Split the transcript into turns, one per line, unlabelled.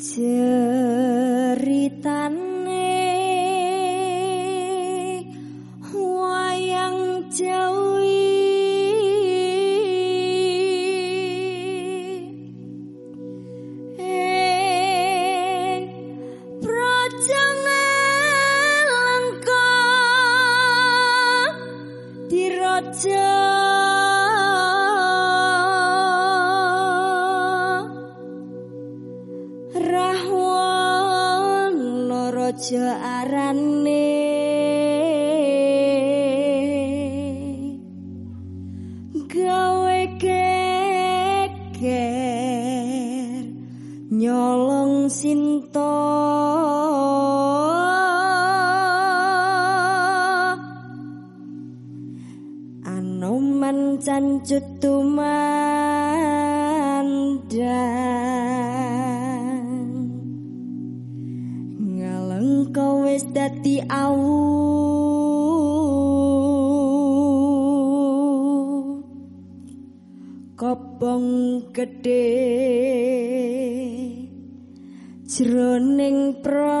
ceritane wayang jawi. Eh projane lengkap diraja kencan jutumandang ngaleng kau wis dadi awu kobong gedhe jroning projo